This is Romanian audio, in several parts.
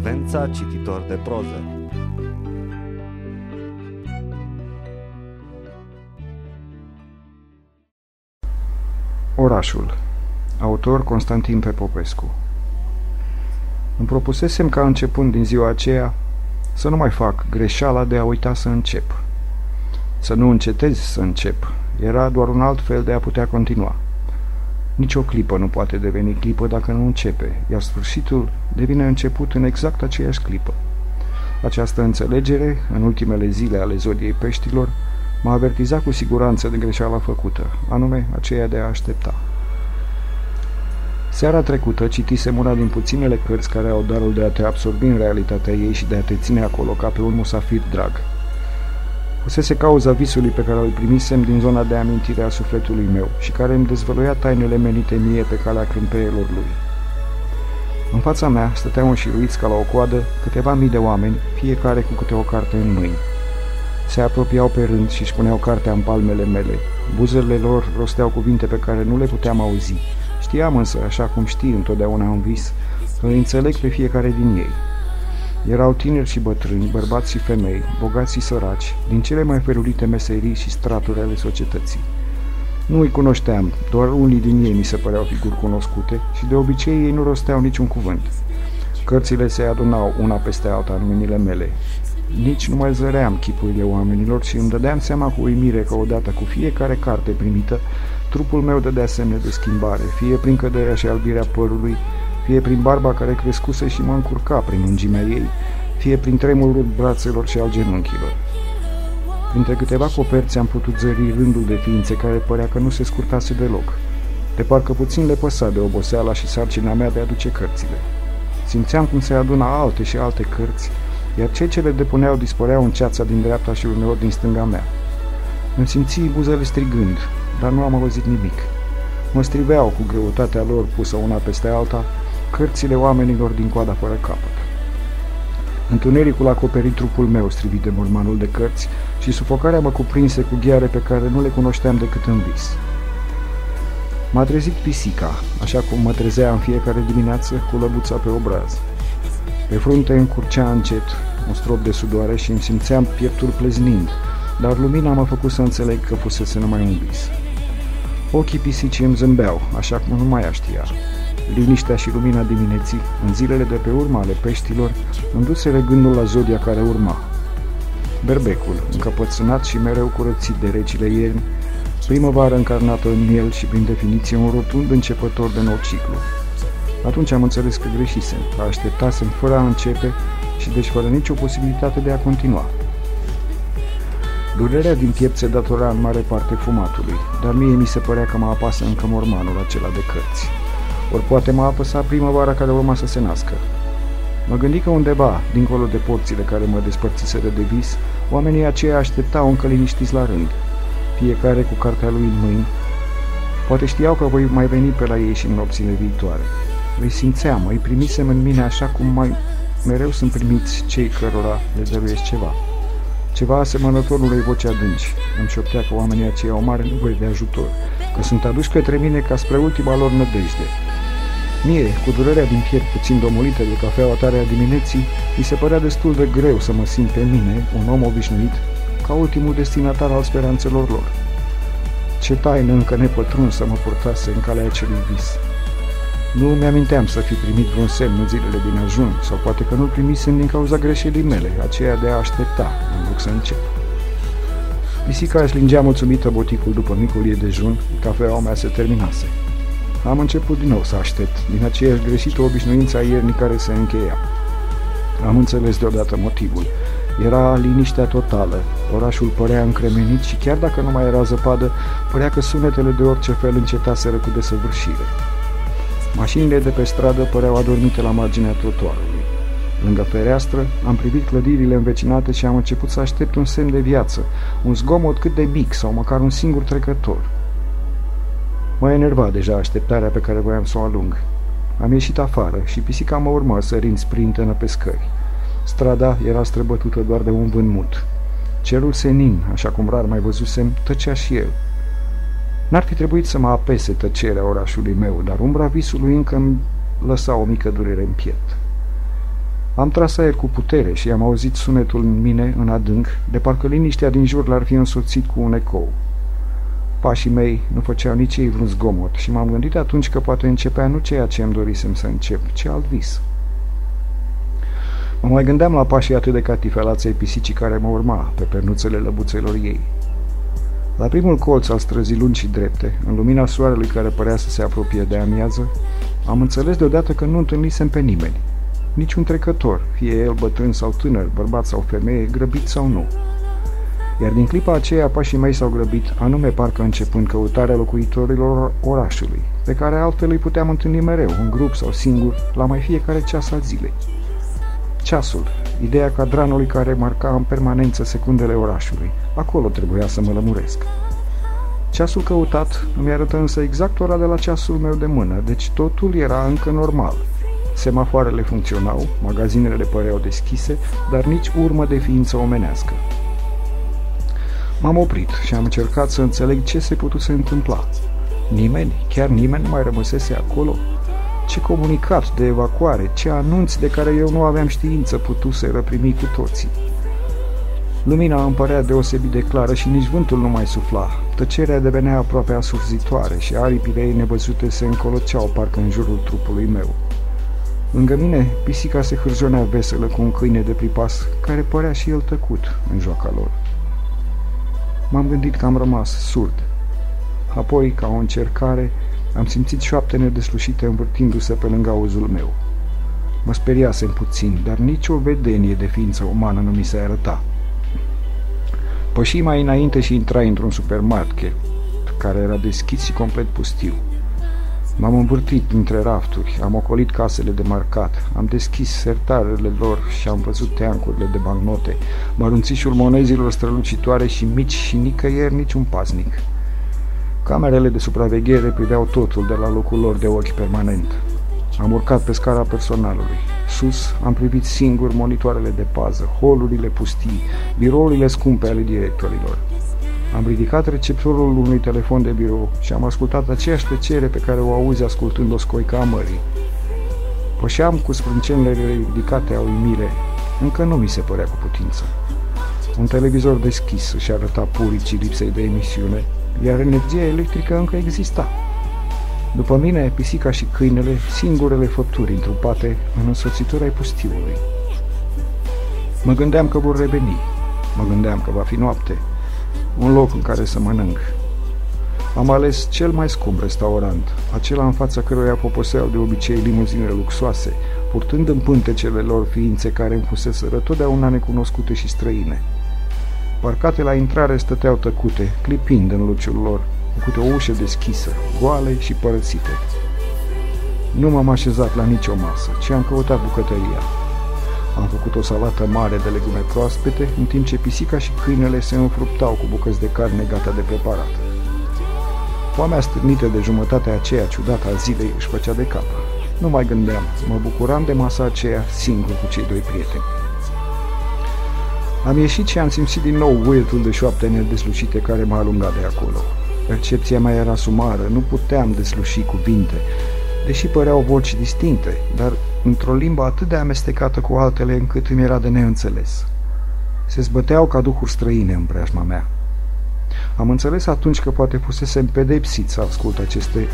Frecvența cititor de proză Orașul Autor Constantin Popescu Îmi propusesem ca începând din ziua aceea să nu mai fac greșeala de a uita să încep. Să nu încetez să încep. Era doar un alt fel de a putea continua. Nici o clipă nu poate deveni clipă dacă nu începe, iar sfârșitul devine început în exact aceeași clipă. Această înțelegere, în ultimele zile ale zodiei peștilor, m-a avertizat cu siguranță de greșeala făcută, anume aceea de a aștepta. Seara trecută citisem una din puținele cărți care au darul de a te absorbi în realitatea ei și de a te ține acolo ca pe un musafir drag – Fusese cauza visului pe care îl primisem din zona de amintire a sufletului meu și care îmi dezvăluia tainele menite mie pe calea crâmpeilor lui. În fața mea stăteau înșiruiți ca la o coadă câteva mii de oameni, fiecare cu câte o carte în mâini. Se apropiau pe rând și își puneau cartea în palmele mele. Buzele lor rosteau cuvinte pe care nu le puteam auzi. Știam însă, așa cum știi întotdeauna în vis, că îi înțeleg pe fiecare din ei. Erau tineri și bătrâni, bărbați și femei, bogați și săraci, din cele mai felurite meserii și straturi ale societății. Nu îi cunoșteam, doar unii din ei mi se păreau figuri cunoscute și de obicei ei nu rosteau niciun cuvânt. Cărțile se adunau una peste alta în mâinile mele. Nici nu mai zăream chipurile oamenilor și îmi dădeam seama cu uimire că odată cu fiecare carte primită, trupul meu dădea semne de schimbare, fie prin căderea și albirea părului, fie prin barba care crescuse și mă încurca prin lungimea ei, fie prin tremurul brațelor și al genunchilor. Printre câteva coperți am putut zări rândul de ființe care părea că nu se scurtase deloc. De parcă puțin le păsa de oboseala și sarcina mea de a duce cărțile. Simțeam cum se aduna alte și alte cărți, iar cei ce le depuneau dispăreau în ceața din dreapta și uneori din stânga mea. Îmi simți buzele strigând, dar nu am auzit nimic. Mă striveau cu greutatea lor pusă una peste alta cărțile oamenilor din coada fără capăt. Întunericul a acoperit trupul meu strivit de mormanul de cărți și sufocarea mă cuprinse cu ghiare pe care nu le cunoșteam decât în vis. M-a trezit pisica, așa cum mă trezea în fiecare dimineață cu lăbuța pe obraz. Pe frunte încurcea încet un strop de sudoare și îmi simțeam pieptul pleznind, dar lumina m-a făcut să înțeleg că fusese numai un vis. Ochii pisicii îmi zâmbeau, așa cum nu mai aștia. Liniștea și lumina dimineții, în zilele de pe urmă ale peștilor, îndusele gândul la zodia care urma. Berbecul, încăpățânat și mereu curățit de recile ierni, primăvară încarnată în miel și prin definiție un rotund începător de nou ciclu. Atunci am înțeles că greșisem, că așteptasem fără a începe și deci fără nicio posibilitate de a continua. Durerea din piept se datora în mare parte fumatului, dar mie mi se părea că mă apasă încă mormanul acela de cărți ori poate m-a apăsat primăvara care urma să se nască. Mă gândi că undeva, dincolo de porțile care mă despărțiseră de vis, oamenii aceia așteptau încă liniștiți la rând, fiecare cu cartea lui în mâini. Poate știau că voi mai veni pe la ei și în nopțile viitoare. Îi simțeam, îi primisem în mine așa cum mai mereu sunt primiți cei cărora le dăruiesc ceva. Ceva asemănător unei voci adânci. Îmi șoptea că oamenii aceia au mare nevoie de ajutor, că sunt aduși către mine ca spre ultima lor nădejde, Mie, cu durerea din piept puțin domolită de cafeaua tare a dimineții, mi se părea destul de greu să mă simt pe mine, un om obișnuit, ca ultimul destinatar al speranțelor lor. Ce taină încă nepătrunsă mă purtase în calea acelui vis. Nu mi-aminteam să fi primit vreun semn în zilele din ajun, sau poate că nu primisem din cauza greșelii mele, aceea de a aștepta, în loc să încep. Pisica își lingea mulțumită boticul după micul ei dejun, cafeaua mea se terminase. Am început din nou să aștept, din aceeași greșită obișnuință a iernii care se încheia. Am înțeles deodată motivul. Era liniștea totală, orașul părea încremenit și chiar dacă nu mai era zăpadă, părea că sunetele de orice fel încetaseră cu desăvârșire. Mașinile de pe stradă păreau adormite la marginea trotuarului. Lângă fereastră am privit clădirile învecinate și am început să aștept un semn de viață, un zgomot cât de mic sau măcar un singur trecător. Mă enerva deja așteptarea pe care voiam să o alung. Am ieșit afară și pisica mă urmă sărind sprintenă pe scări. Strada era străbătută doar de un vânt mut. Cerul senin, așa cum rar mai văzusem, tăcea și el. N-ar fi trebuit să mă apese tăcerea orașului meu, dar umbra visului încă îmi lăsa o mică durere în piept. Am tras aer cu putere și am auzit sunetul în mine, în adânc, de parcă liniștea din jur l-ar fi însoțit cu un ecou. Pașii mei nu făceau nici ei vreun zgomot și m-am gândit atunci că poate începea nu ceea ce îmi dorisem să încep, ci alt vis. Mă mai gândeam la pașii atât de catifelați ai pisicii care mă urma pe pernuțele lăbuțelor ei. La primul colț al străzii lungi și drepte, în lumina soarelui care părea să se apropie de amiază, am înțeles deodată că nu întâlnisem pe nimeni. Niciun trecător, fie el bătrân sau tânăr, bărbat sau femeie, grăbit sau nu. Iar din clipa aceea pașii mei s-au grăbit, anume parcă începând căutarea locuitorilor orașului, pe care altfel îi puteam întâlni mereu, în grup sau singur, la mai fiecare ceas al zilei. Ceasul, ideea cadranului care marca în permanență secundele orașului. Acolo trebuia să mă lămuresc. Ceasul căutat îmi arătă însă exact ora de la ceasul meu de mână, deci totul era încă normal. Semafoarele funcționau, magazinele păreau deschise, dar nici urmă de ființă omenească. M-am oprit și am încercat să înțeleg ce se putuse întâmpla. Nimeni, chiar nimeni nu mai rămăsese acolo? Ce comunicat de evacuare, ce anunț de care eu nu aveam știință putuse răprimi cu toții. Lumina îmi părea deosebit de clară și nici vântul nu mai sufla. Tăcerea devenea aproape asurzitoare și aripile ei nevăzute se încoloceau parcă în jurul trupului meu. Lângă mine, pisica se hârjonea veselă cu un câine de pripas, care părea și el tăcut în joaca lor. M-am gândit că am rămas surd. Apoi, ca o încercare, am simțit șoaptene deslușite învârtindu-se pe lângă auzul meu. Mă speriasem puțin, dar nici o vedenie de ființă umană nu mi se arăta. Păși mai înainte și intrai într-un supermarket, care era deschis și complet pustiu. M-am învârtit între rafturi, am ocolit casele de marcat, am deschis sertarele lor și am văzut teancurile de bancnote, mărunțișul monezilor strălucitoare și mici și nicăieri niciun paznic. Camerele de supraveghere priveau totul de la locul lor de ochi permanent. Am urcat pe scara personalului. Sus am privit singur monitoarele de pază, holurile pustii, birourile scumpe ale directorilor. Am ridicat receptorul unui telefon de birou și am ascultat aceeași tăcere pe care o auzi ascultând o scoică a mării. Pășeam cu sprâncenele ridicate a uimire. Încă nu mi se părea cu putință. Un televizor deschis își arăta puricii lipsei de emisiune, iar energia electrică încă exista. După mine, pisica și câinele, singurele făpturi întrupate în însoțitori ai pustiului. Mă gândeam că vor reveni, mă gândeam că va fi noapte, un loc în care să mănânc. Am ales cel mai scump restaurant, acela în fața căruia poposeau de obicei limuzinele luxoase, purtând în pântecele lor ființe care îmi fuseseră totdeauna necunoscute și străine. Parcate la intrare stăteau tăcute, clipind în luciul lor, cu câte o ușă deschisă, goale și părăsite. Nu m-am așezat la nicio masă, ci am căutat bucătăria. Am făcut o salată mare de legume proaspete, în timp ce pisica și câinele se înfruptau cu bucăți de carne gata de preparat. Foamea stârnită de jumătatea aceea ciudată a zilei își făcea de cap. Nu mai gândeam, mă bucuram de masa aceea singur cu cei doi prieteni. Am ieșit și am simțit din nou uietul de șoapte nedeslușite care m-a alungat de acolo. Percepția mea era sumară, nu puteam desluși cuvinte, deși păreau voci distincte, dar într-o limbă atât de amestecată cu altele încât îmi era de neînțeles. Se zbăteau ca duhuri străine în preajma mea. Am înțeles atunci că poate fusesem pedepsit să ascult aceste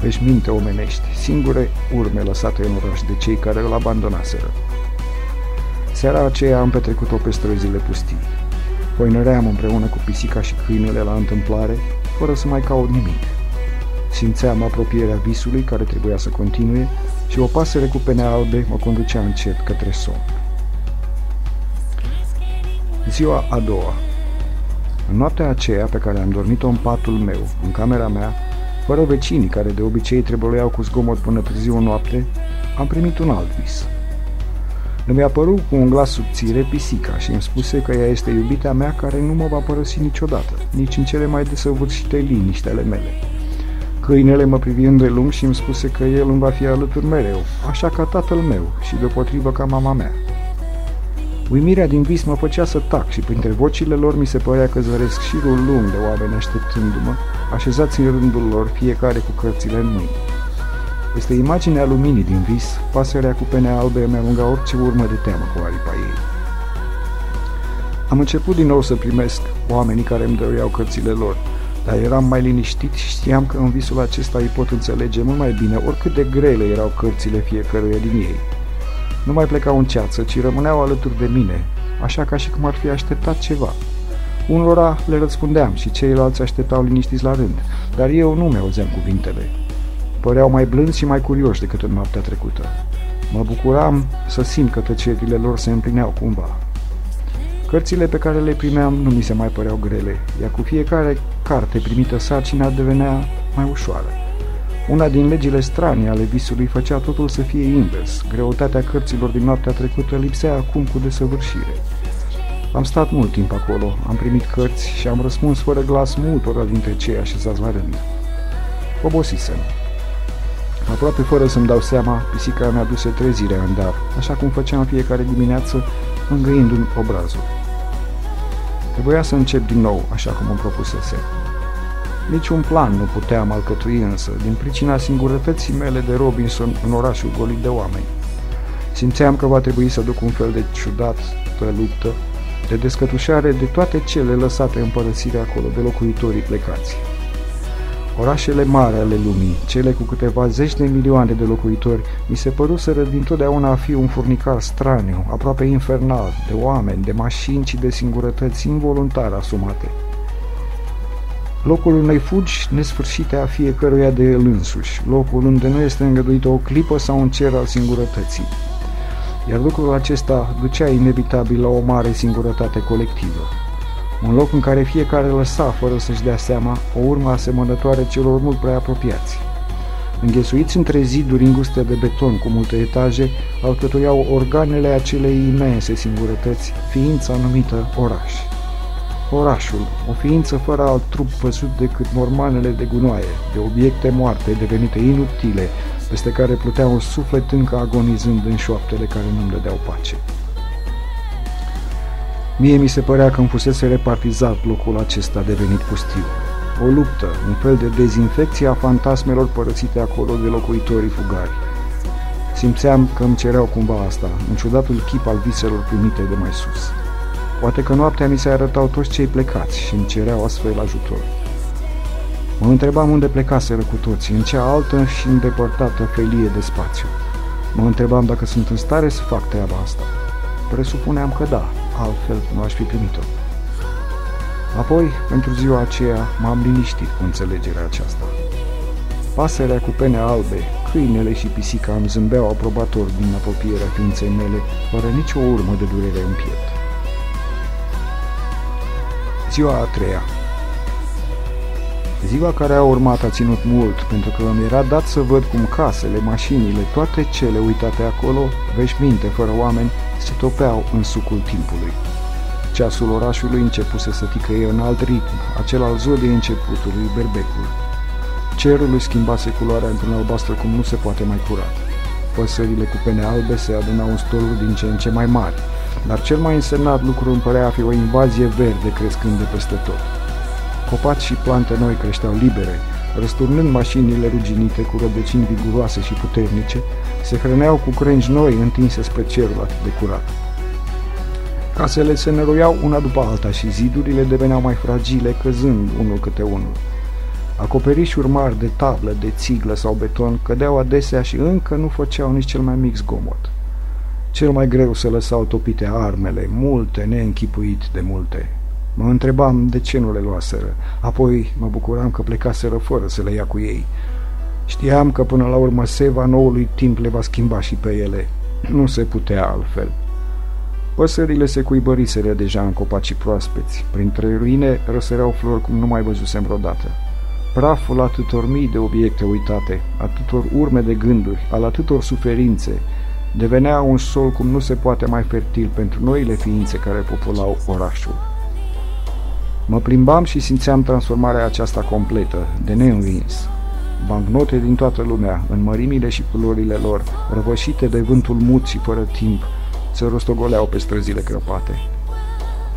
veșminte omenești, singure urme lăsate în oraș de cei care îl abandonaseră. Seara aceea am petrecut-o pe străzile pustii. Poinăream împreună cu pisica și câinele la întâmplare, fără să mai caut nimic. Simțeam apropierea visului care trebuia să continue și o pasăre cu pene albe mă conducea încet către somn. Ziua a doua În noaptea aceea pe care am dormit-o în patul meu, în camera mea, fără vecinii care de obicei trebuiau cu zgomot până târziu noapte, am primit un alt vis. Îmi apărut cu un glas subțire pisica și îmi spuse că ea este iubita mea care nu mă va părăsi niciodată, nici în cele mai desăvârșite liniște ale mele. Câinele mă privi îndelung și îmi spuse că el îmi va fi alături mereu, așa ca tatăl meu și deopotrivă ca mama mea. Uimirea din vis mă făcea să tac și printre vocile lor mi se părea că zăresc șirul lung de oameni așteptându-mă, așezați în rândul lor, fiecare cu cărțile în mâini. Peste imaginea luminii din vis, pasărea cu pene albe îmi alunga orice urmă de teamă cu aripa ei. Am început din nou să primesc oamenii care îmi dăruiau cărțile lor, dar eram mai liniștit și știam că în visul acesta îi pot înțelege mult mai bine oricât de grele erau cărțile fiecăruia din ei. Nu mai plecau în ceață, ci rămâneau alături de mine, așa ca și cum ar fi așteptat ceva. Unora le răspundeam și ceilalți așteptau liniștiți la rând, dar eu nu mi-auzeam cuvintele. Păreau mai blânzi și mai curioși decât în noaptea trecută. Mă bucuram să simt că tăcerile lor se împlineau cumva. Cărțile pe care le primeam nu mi se mai păreau grele, iar cu fiecare carte primită sarcina devenea mai ușoară. Una din legile strane ale visului făcea totul să fie invers. Greutatea cărților din noaptea trecută lipsea acum cu desăvârșire. Am stat mult timp acolo, am primit cărți și am răspuns fără glas multora dintre cei așezați la rând. Obosisem. Aproape fără să-mi dau seama, pisica mea duse trezirea în dar, așa cum făceam fiecare dimineață, îngăindu-mi obrazul. Trebuia să încep din nou, așa cum îmi propusese. Niciun plan nu puteam alcătui însă, din pricina singurătății mele de Robinson în orașul golit de oameni. Simțeam că va trebui să duc un fel de ciudat luptă, de descătușare de toate cele lăsate în părăsire acolo de locuitorii plecați. Orașele mari ale lumii, cele cu câteva zeci de milioane de locuitori, mi se păruseră dintotdeauna a fi un furnicar straniu, aproape infernal, de oameni, de mașini și de singurătăți involuntar asumate. Locul unei fugi nesfârșite a fiecăruia de el însuși, locul unde nu este îngăduită o clipă sau un cer al singurătății. Iar lucrul acesta ducea inevitabil la o mare singurătate colectivă. Un loc în care fiecare lăsa, fără să-și dea seama, o urmă asemănătoare celor mult prea apropiați. Înghesuiți între ziduri înguste de beton cu multe etaje, alcătuiau organele acelei imense singurătăți, ființa numită oraș. Orașul, o ființă fără alt trup văzut decât mormanele de gunoaie, de obiecte moarte devenite inutile, peste care plutea un suflet încă agonizând în șoaptele care nu-mi dădeau pace. Mie mi se părea că îmi fusese repartizat locul acesta devenit pustiu. O luptă, un fel de dezinfecție a fantasmelor părăsite acolo de locuitorii fugari. Simțeam că îmi cereau cumva asta, în ciudatul chip al viselor primite de mai sus. Poate că noaptea mi se arătau toți cei plecați și îmi cereau astfel ajutor. Mă întrebam unde plecaseră cu toții, în cea altă și îndepărtată felie de spațiu. Mă întrebam dacă sunt în stare să fac treaba asta. Presupuneam că da, altfel nu aș fi primit-o. Apoi, pentru ziua aceea, m-am liniștit cu înțelegerea aceasta. Pasărea cu pene albe, câinele și pisica îmi zâmbeau aprobator din apropierea ființei mele, fără nicio urmă de durere în piept. Ziua a treia Ziua care a urmat a ținut mult, pentru că îmi era dat să văd cum casele, mașinile, toate cele uitate acolo, veșminte fără oameni, se topeau în sucul timpului. Ceasul orașului începuse să ticăie în alt ritm, acel al zodiei începutului, berbecul. Cerul îi schimbase culoarea într-un albastru cum nu se poate mai curat. Păsările cu pene albe se adunau în stoluri din ce în ce mai mari, dar cel mai însemnat lucru îmi părea a fi o invazie verde crescând de peste tot. Copaci și plante noi creșteau libere, răsturnând mașinile ruginite cu rădăcini viguroase și puternice, se hrăneau cu crengi noi întinse spre cerul atât de curat. Casele se năruiau una după alta și zidurile deveneau mai fragile, căzând unul câte unul. Acoperișuri mari de tablă, de țiglă sau beton cădeau adesea și încă nu făceau nici cel mai mic zgomot. Cel mai greu se lăsau topite armele, multe, neînchipuit de multe. Mă întrebam de ce nu le luaseră, apoi mă bucuram că plecaseră fără să le ia cu ei. Știam că până la urmă seva noului timp le va schimba și pe ele. Nu se putea altfel. Păsările se cuibăriseră deja în copacii proaspeți. Printre ruine răsăreau flori cum nu mai văzusem vreodată. Praful atâtor mii de obiecte uitate, atâtor urme de gânduri, al atâtor suferințe, devenea un sol cum nu se poate mai fertil pentru noile ființe care populau orașul. Mă plimbam și simțeam transformarea aceasta completă, de neînvins. Bancnote din toată lumea, în mărimile și culorile lor, răvășite de vântul mut și fără timp, se rostogoleau pe străzile crăpate.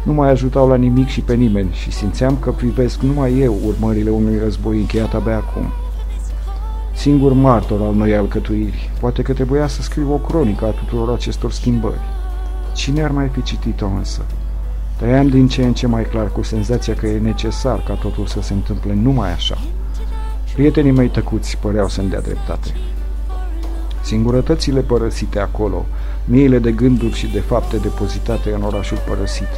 Nu mai ajutau la nimic și pe nimeni și simțeam că privesc numai eu urmările unui război încheiat abia acum. singur martor al noi alcătuiri. Poate că trebuia să scriu o cronică a tuturor acestor schimbări. Cine ar mai fi citit-o însă? Trăiam din ce în ce mai clar cu senzația că e necesar ca totul să se întâmple numai așa. Prietenii mei tăcuți păreau să-mi dea dreptate. Singurătățile părăsite acolo, miile de gânduri și de fapte depozitate în orașul părăsit,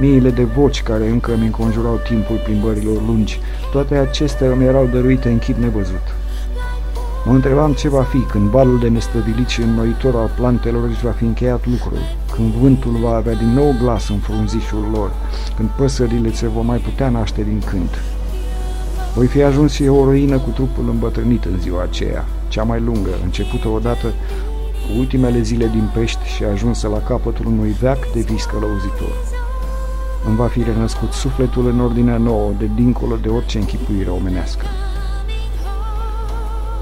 miile de voci care încă îmi înconjurau timpul plimbărilor lungi, toate acestea îmi erau dăruite în chip nevăzut. Mă întrebam ce va fi când balul de nestăvilit și înnoitor al plantelor își va fi încheiat lucrul, când vântul va avea din nou glas în frunzișul lor, când păsările se vor mai putea naște din cânt. Voi fi ajuns și o ruină cu trupul îmbătrânit în ziua aceea, cea mai lungă, începută odată cu ultimele zile din pești și ajunsă la capătul unui veac de vis călăuzitor. Îmi va fi renăscut sufletul în ordinea nouă, de dincolo de orice închipuire omenească.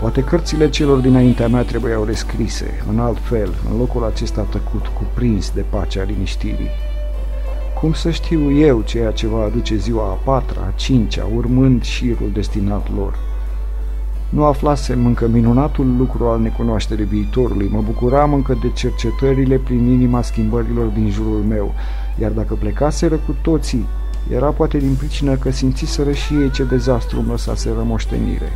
Poate cărțile celor dinaintea mea trebuiau rescrise, în alt fel, în locul acesta tăcut, cuprins de pacea liniștirii. Cum să știu eu ceea ce va aduce ziua a patra, a cincea, urmând șirul destinat lor? Nu aflasem încă minunatul lucru al necunoașterii viitorului, mă bucuram încă de cercetările prin inima schimbărilor din jurul meu, iar dacă plecaseră cu toții, era poate din pricină că simțiseră și ei ce dezastru îmi lăsaseră moștenire.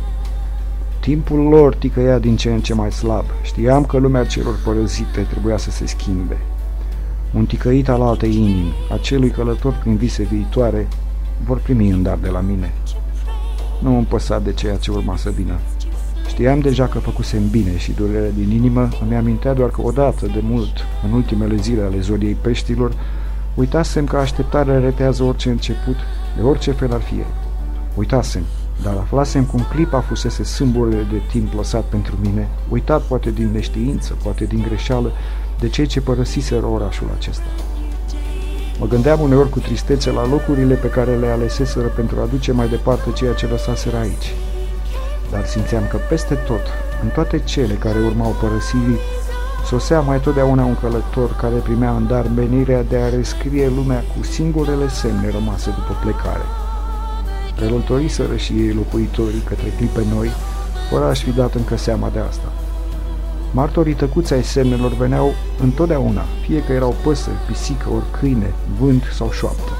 Timpul lor ticăia din ce în ce mai slab. Știam că lumea celor părăzite trebuia să se schimbe. Un ticăit al altei inimi, acelui călător prin vise viitoare, vor primi un dar de la mine. Nu îmi păsa de ceea ce urma să vină. Știam deja că făcusem bine și durerea din inimă îmi amintea doar că odată de mult, în ultimele zile ale zodiei peștilor, uitasem că așteptarea retează orice început, de orice fel ar fi. Uitasem dar aflasem cum clipa fusese sâmburele de timp lăsat pentru mine, uitat poate din neștiință, poate din greșeală, de cei ce părăsiseră orașul acesta. Mă gândeam uneori cu tristețe la locurile pe care le aleseseră pentru a duce mai departe ceea ce lăsaseră aici. Dar simțeam că peste tot, în toate cele care urmau părăsirii, sosea mai totdeauna un călător care primea în dar menirea de a rescrie lumea cu singurele semne rămase după plecare. Relătoriseră și ei locuitorii către clipe noi, fără a-și fi dat încă seama de asta. Martorii tăcuți ai semnelor veneau întotdeauna, fie că erau păsări, pisică, ori câine, vânt sau șoaptă.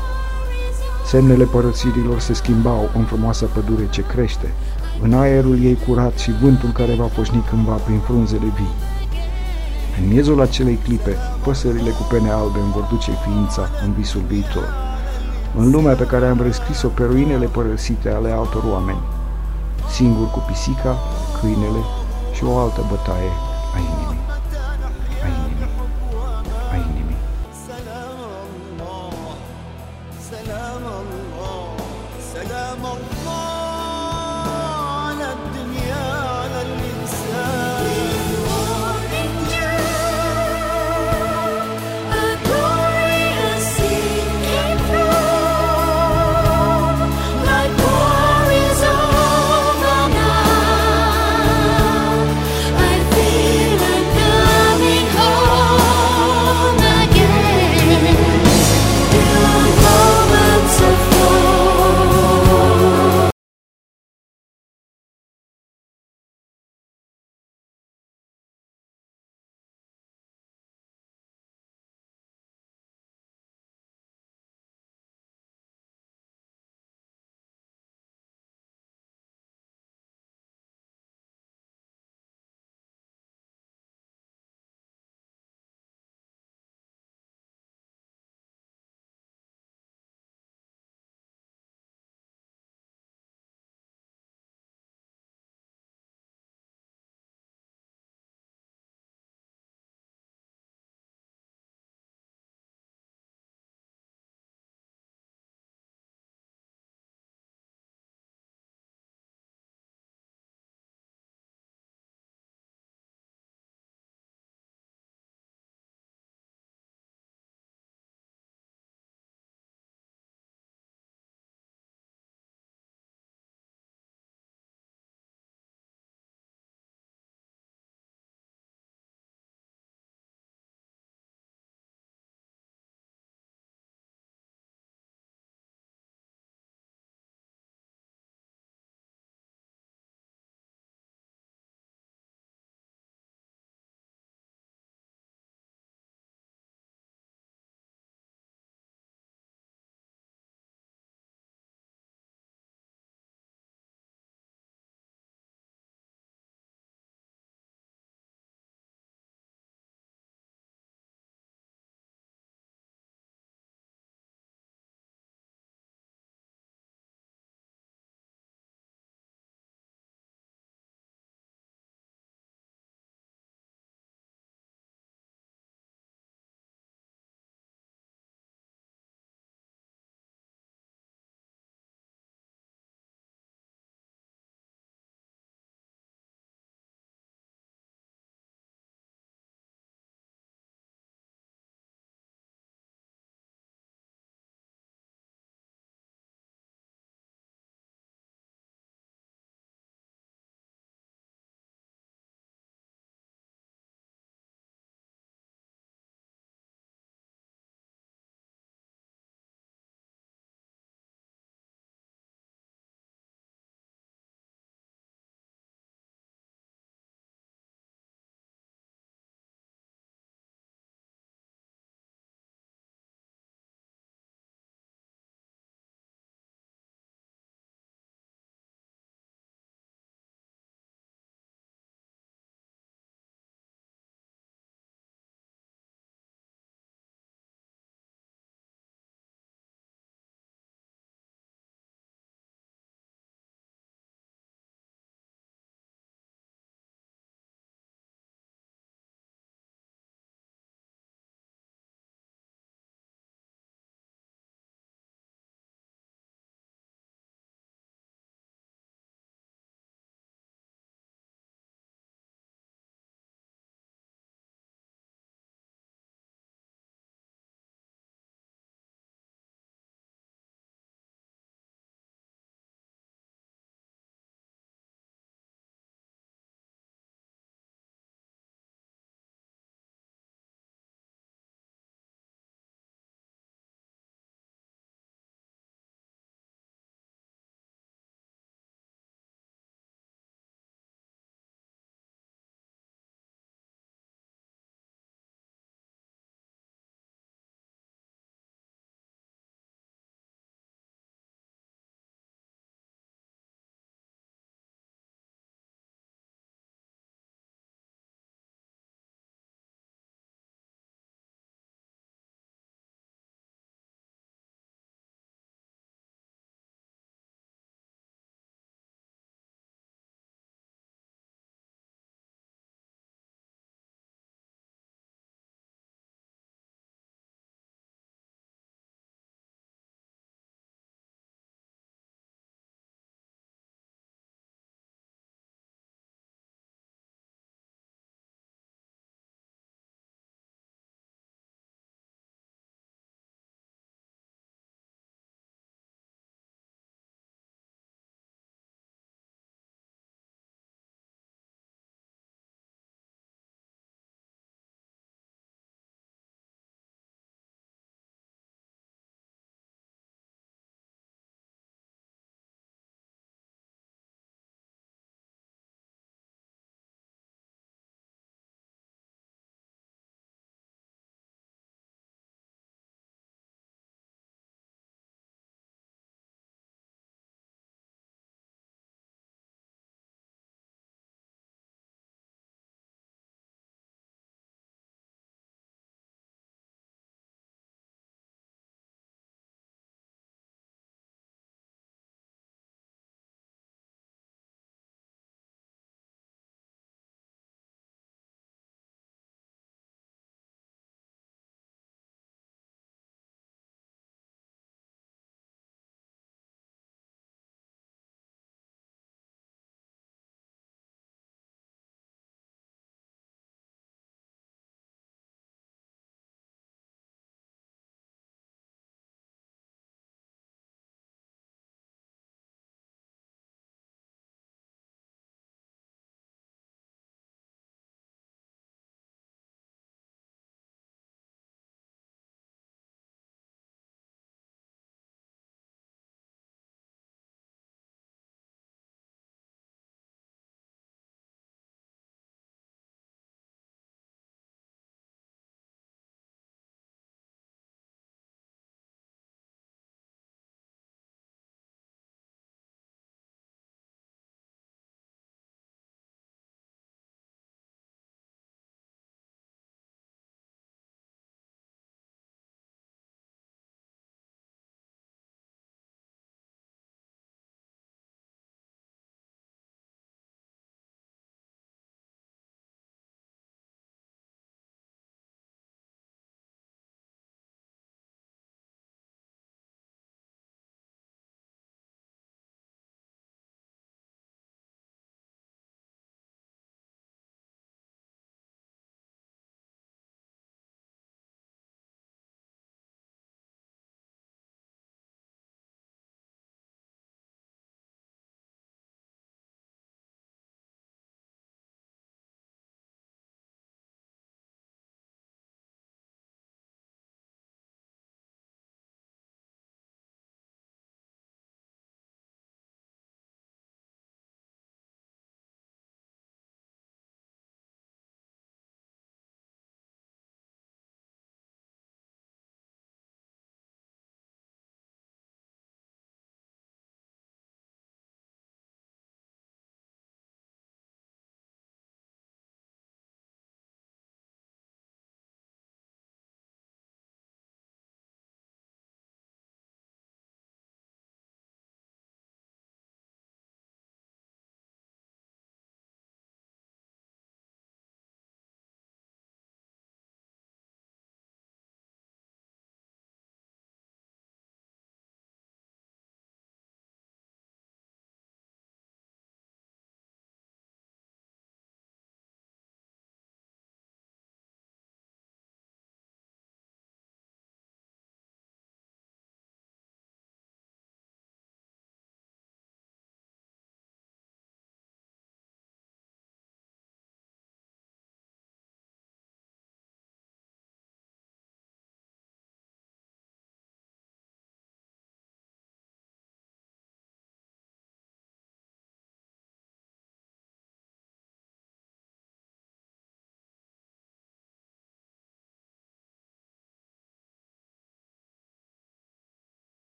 Semnele părăsirilor se schimbau în frumoasa pădure ce crește, în aerul ei curat și vântul care va poșni cândva prin frunzele vii. În miezul acelei clipe, păsările cu pene albe îmi vor duce ființa în visul viitor în lumea pe care am rescris-o pe ruinele părăsite ale altor oameni, singur cu pisica, câinele și o altă bătaie a inimii.